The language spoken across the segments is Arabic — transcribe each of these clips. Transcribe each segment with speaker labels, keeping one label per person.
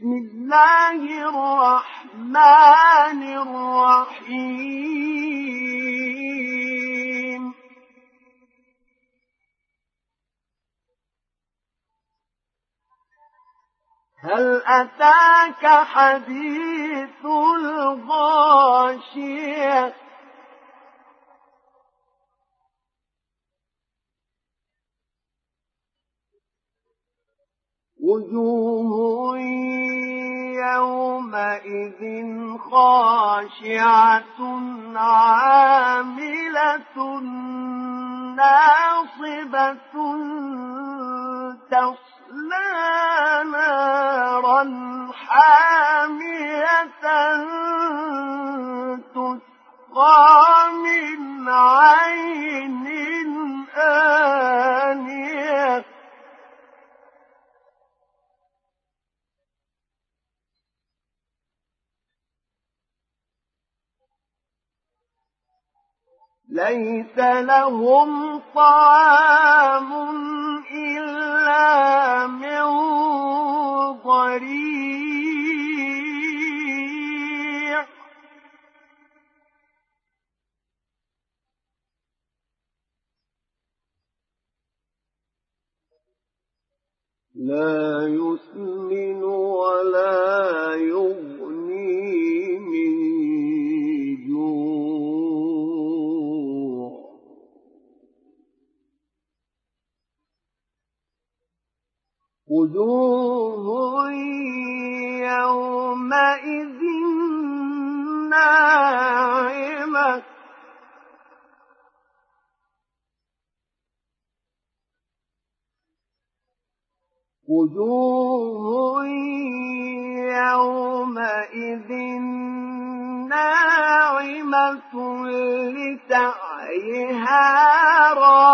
Speaker 1: بسم الله الرحمن الرحيم. هل أتاك حديث الغاشية؟ وجوه يومئذ خاشعة عاملة ناصبة تصلى ليس لهم طعام إلا من ضريع. لا يسمن وجوه يومئذ ناعمة. وجوه يومئذ ناعمة لسعيها راضية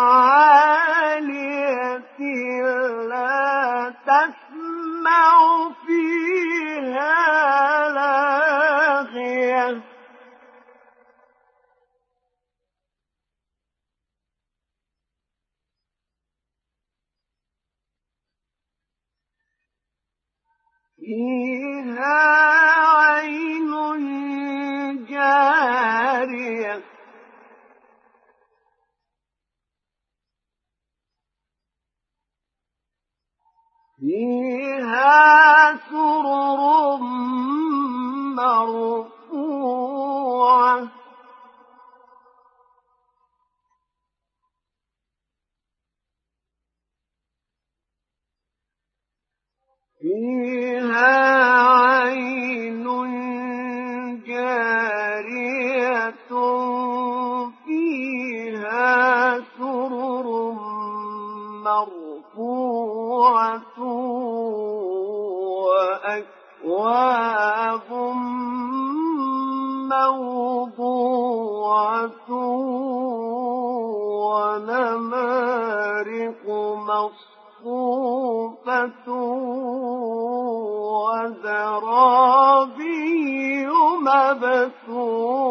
Speaker 1: عالية لا تسمع فيها لاغية. فيها فيها سرر مرفوعة. فيها ونمارق مصفوفة وزرابي مبثوثة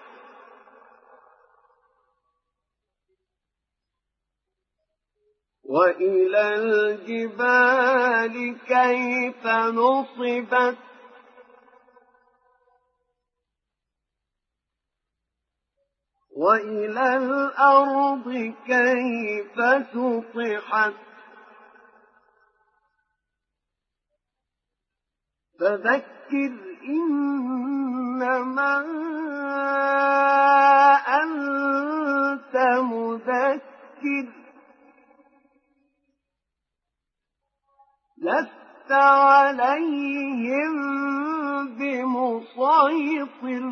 Speaker 1: وإلى الجبال كيف نصبت وإلى الأرض كيف سطحت فذكر إنما عليهم بمسيطر.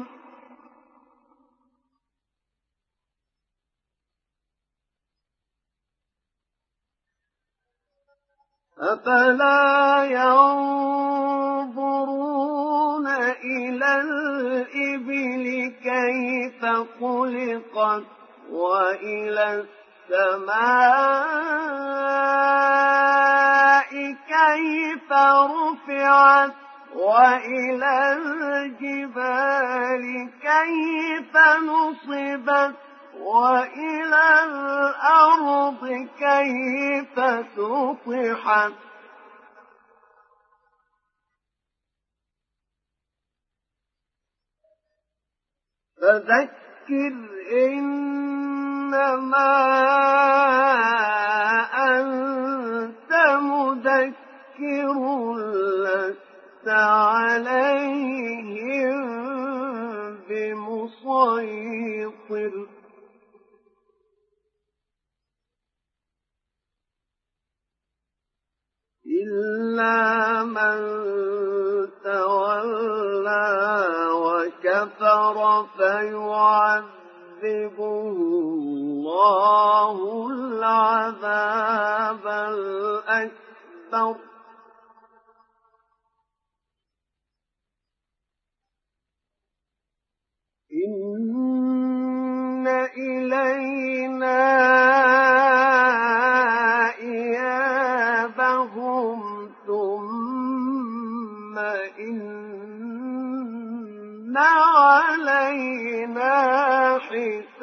Speaker 1: أفلا ينظرون إلى الإبل كيف خلقت وإلى السماء كيف رفعت وإلى الجبال كيف نصبت وإلى الأرض كيف سطحت فذكر إنما مذكر لست عليهم بمسيطر. إلا من تولى وكفر فيعذبه الله. إلينا إيابهم ثم إن علينا حسابهم.